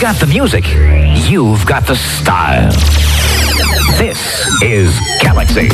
got the music, you've got the style. This is Galaxy.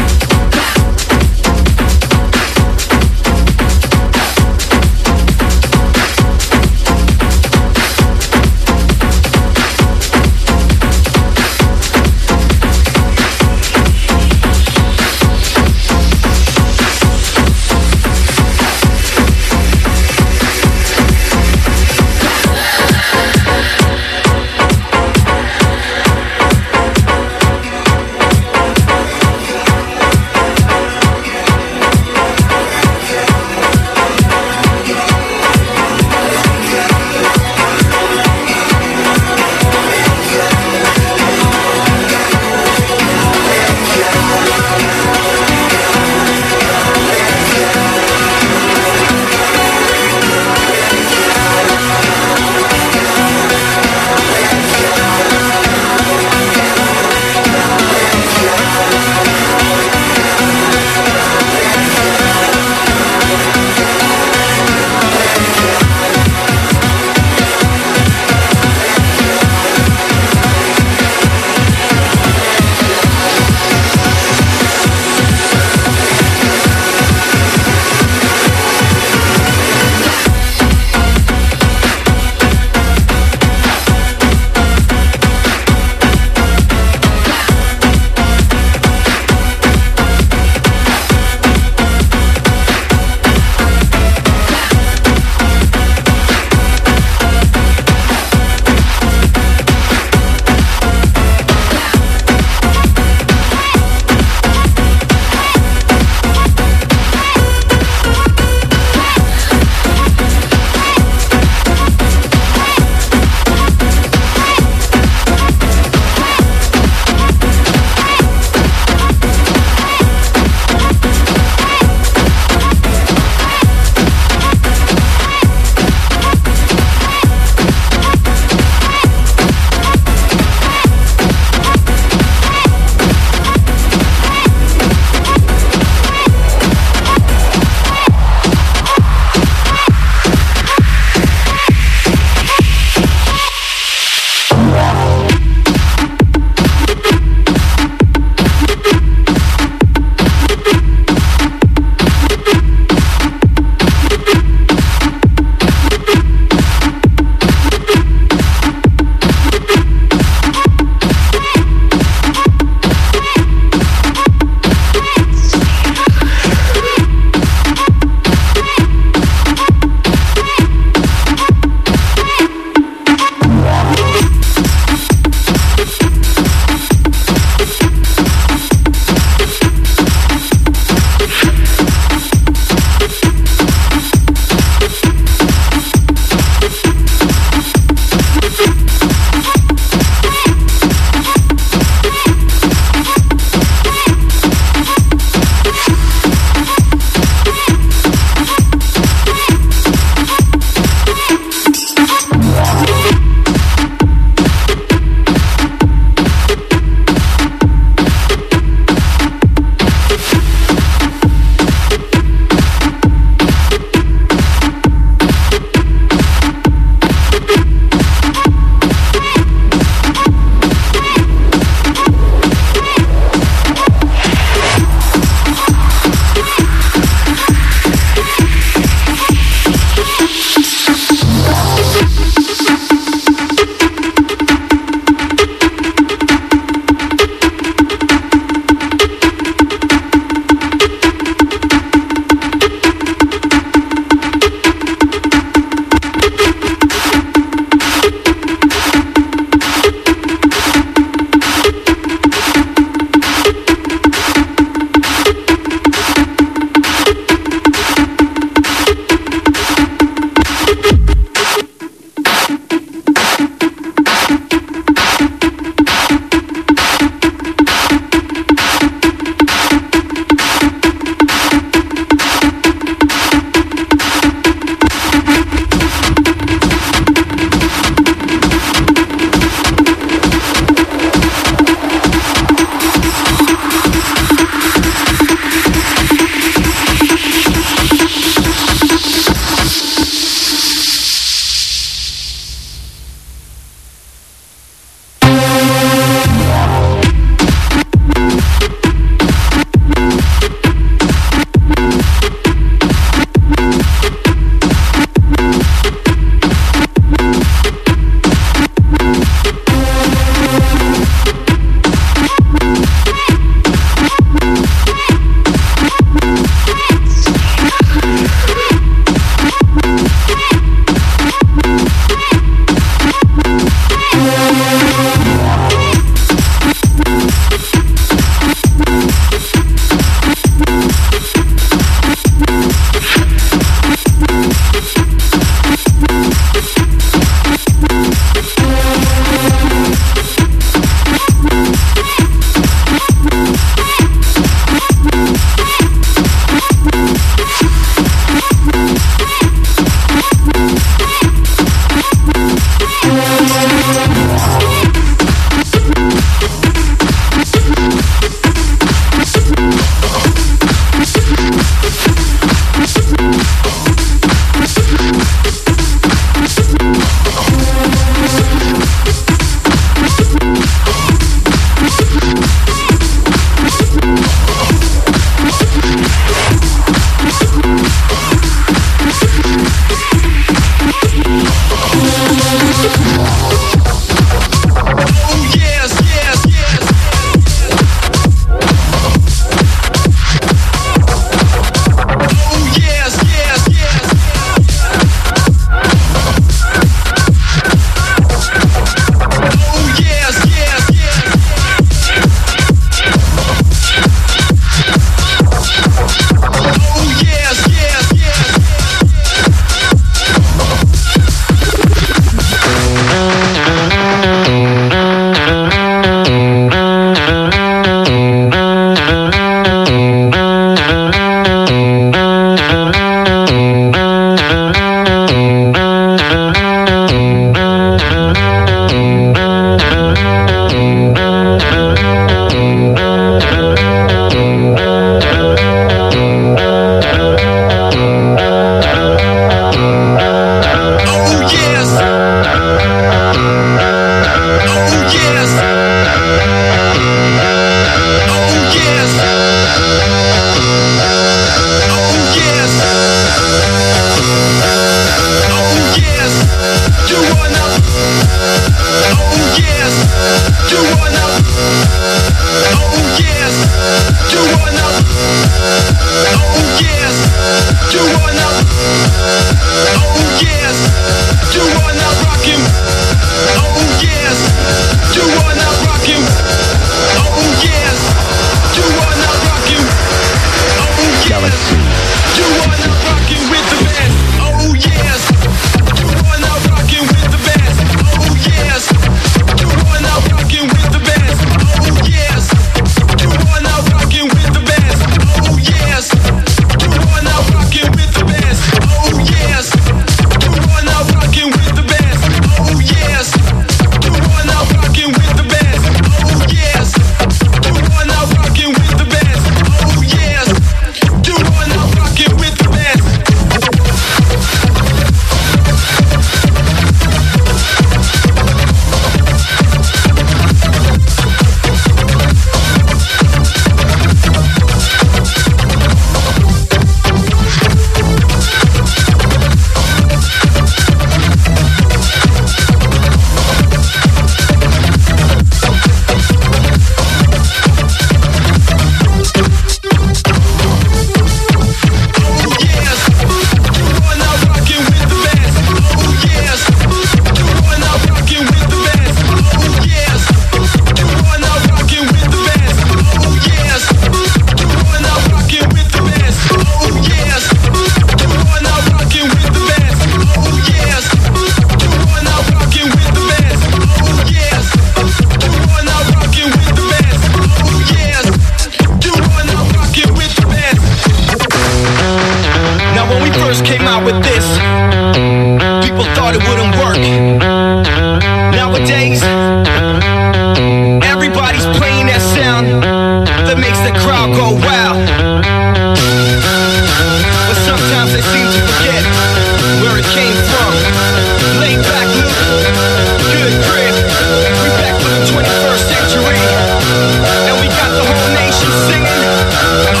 Yeah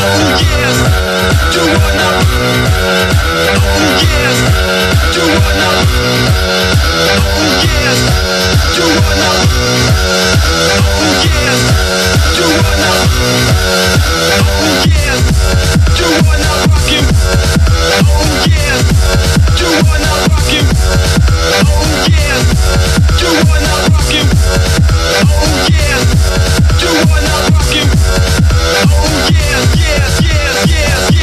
do I know? Oh yes, do Oh yes, do Oh yes, do Oh yes, do Oh yes, do Oh yes, do Oh yes, yes, yes, yes, yes.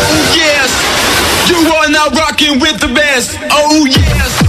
Oh, yes, oh yes.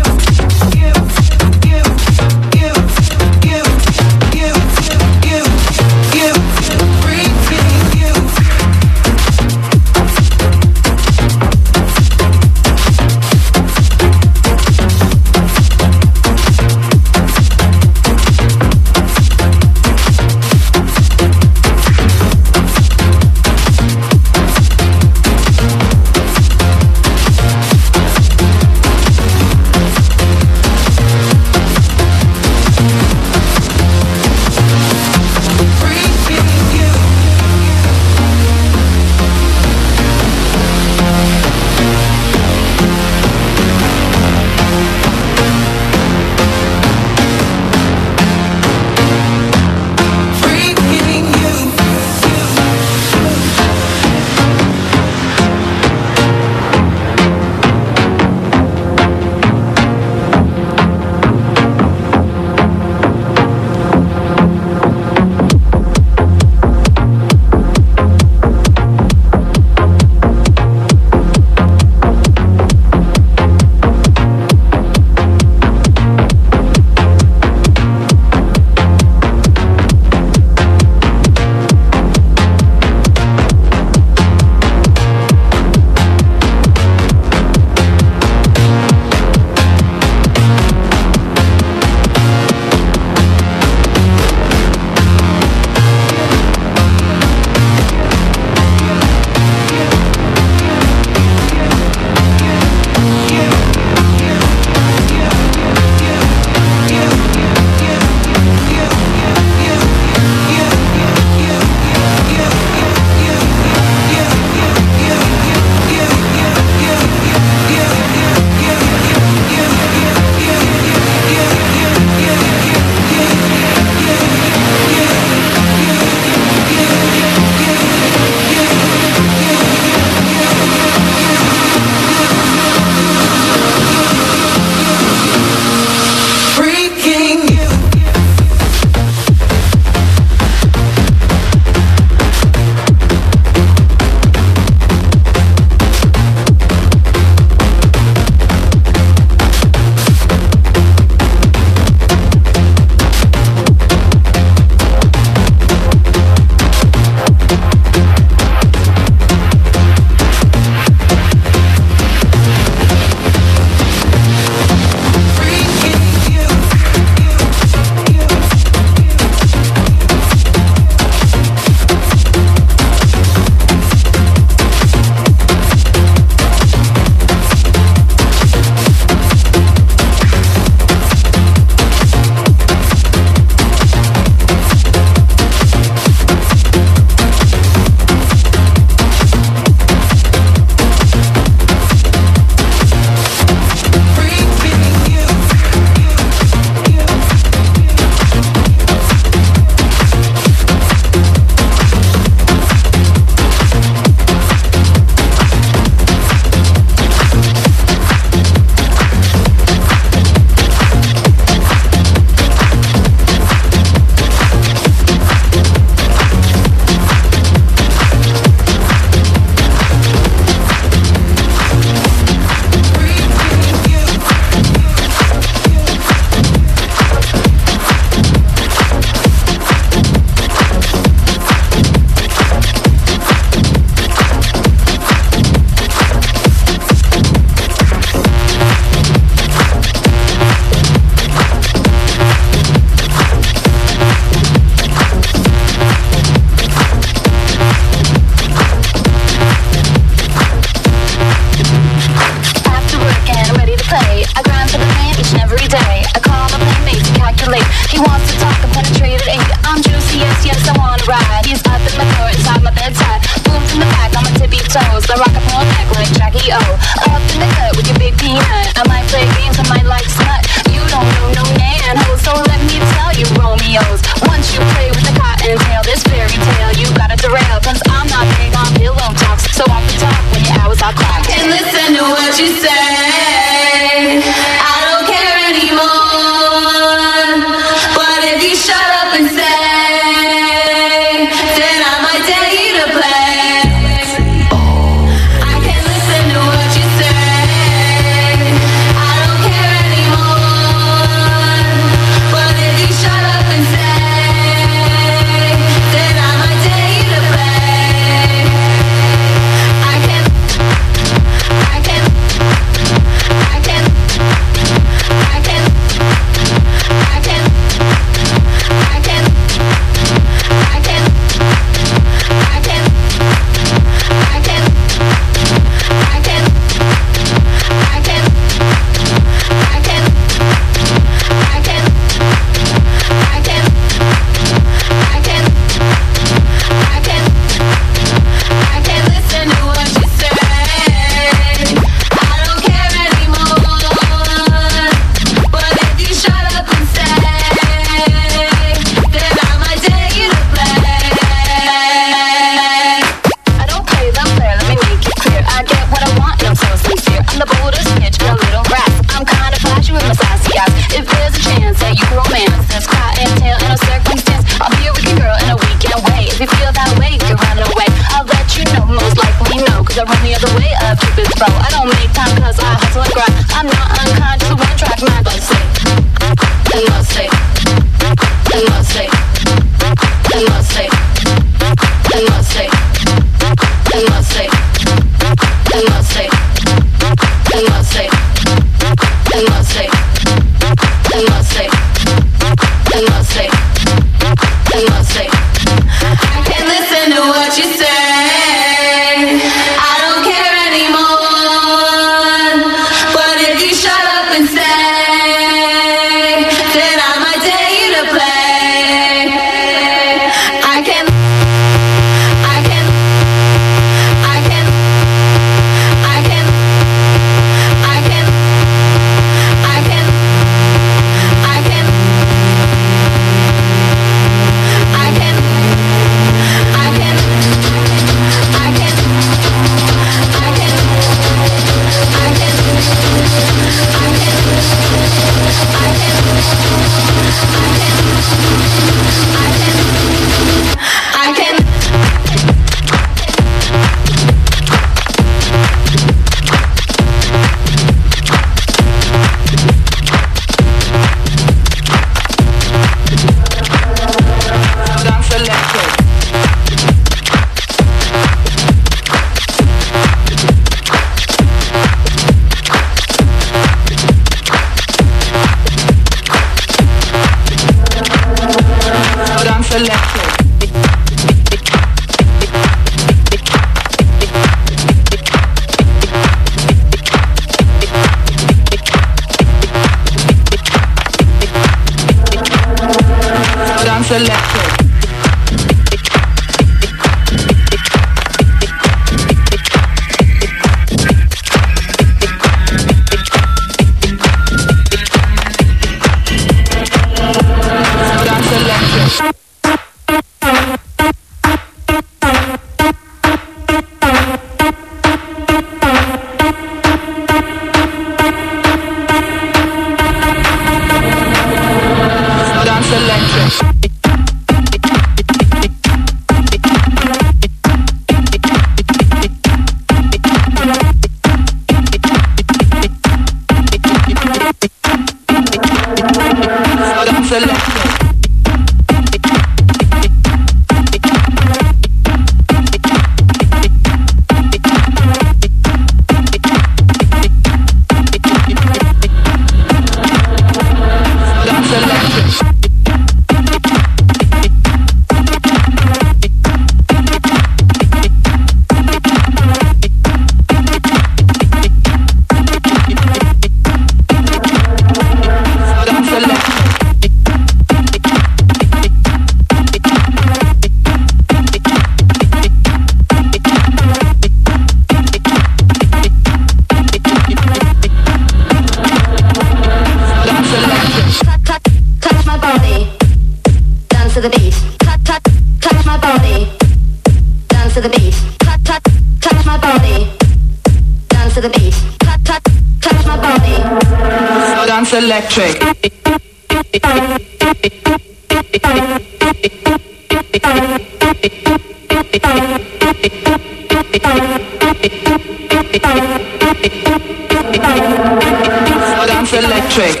electric.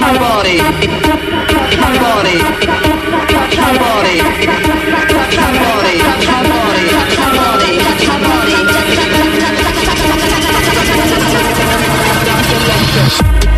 My body. My body. My body. My body. My body. My body. My body. My body. Electric.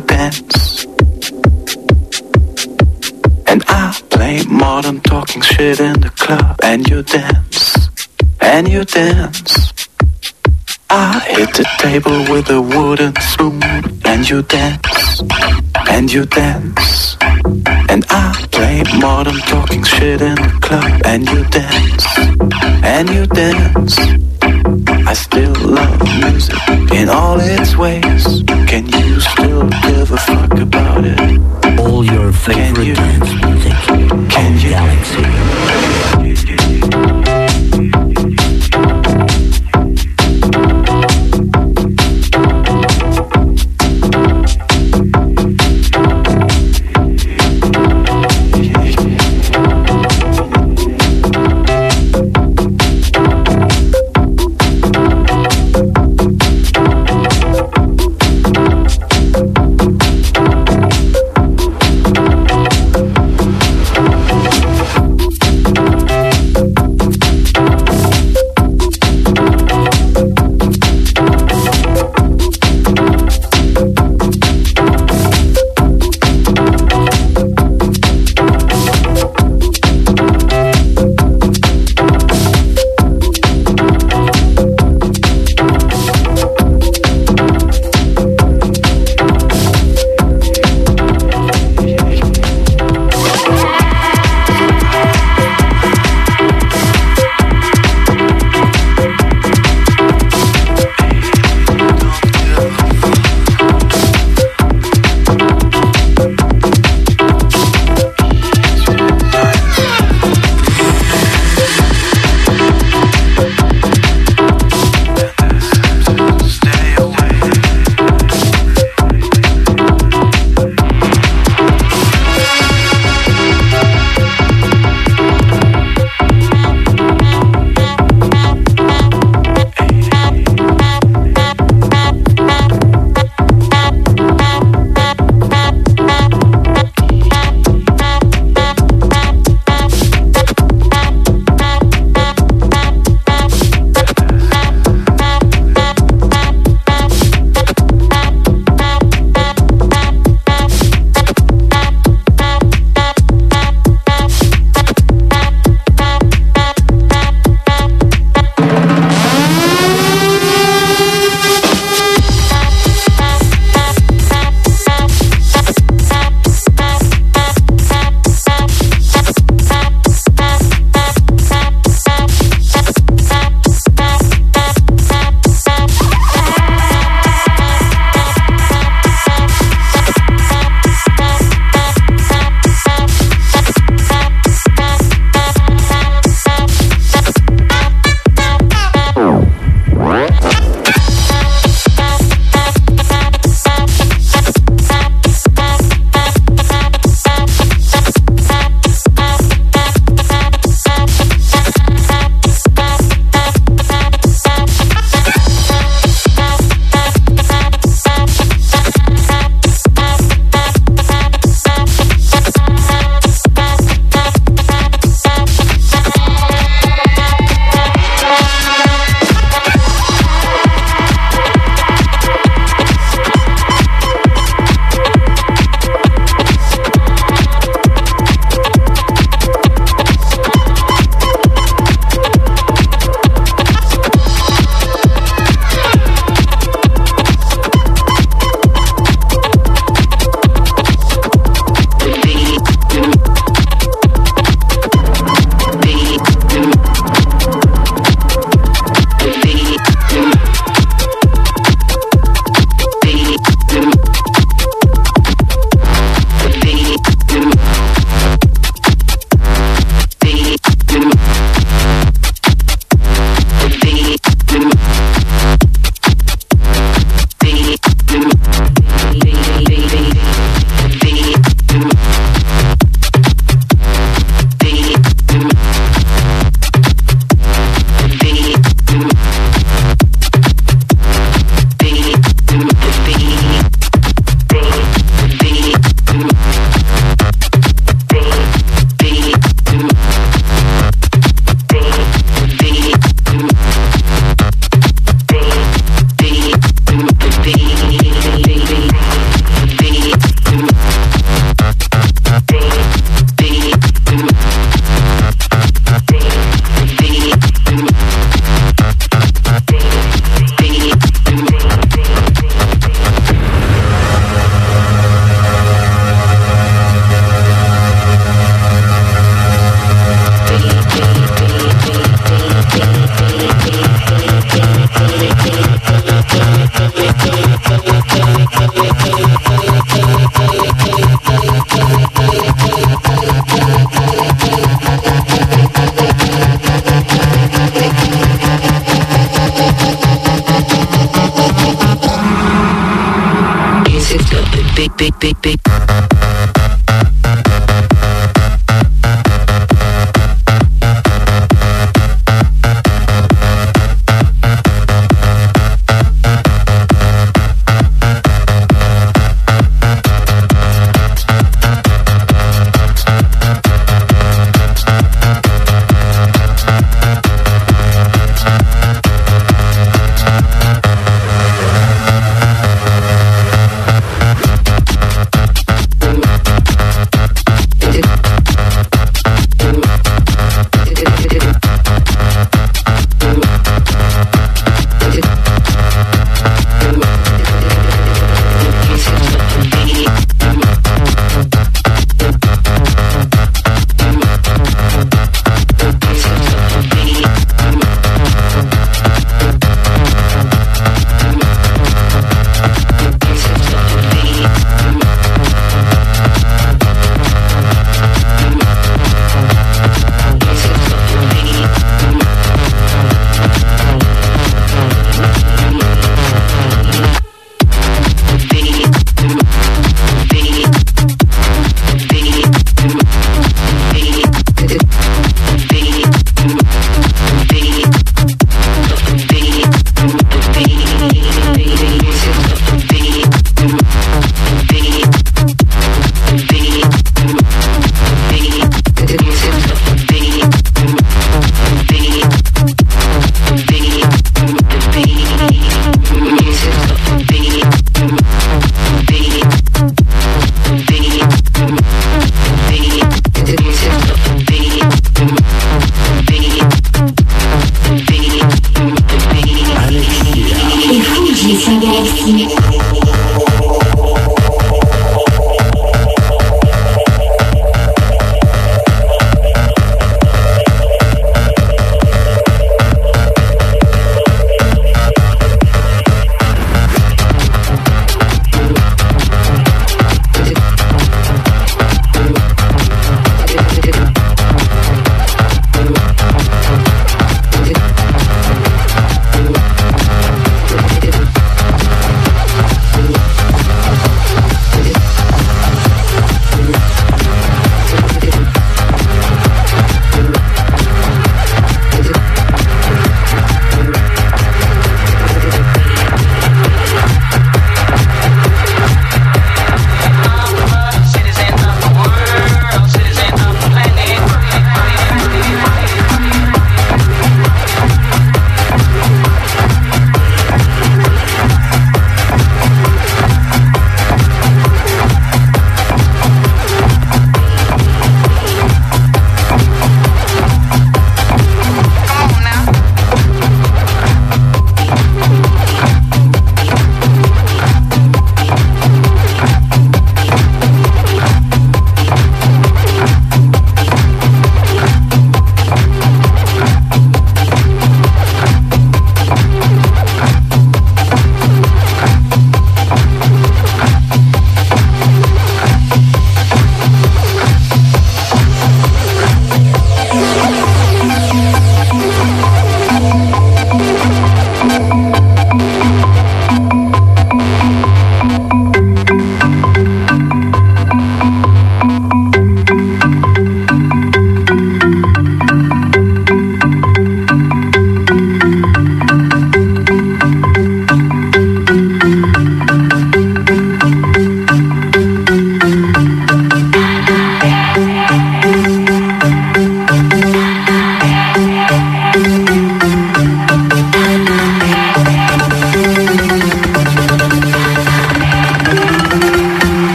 Dance. And I play modern talking shit in the club, and you dance, and you dance. I hit the table with a wooden spoon, and you dance, and you dance. And I play modern talking shit in the club, and you dance, and you dance. I still love music in all its ways. Can you still give a fuck about it? All your favorite you- dance music Can you- Galaxie.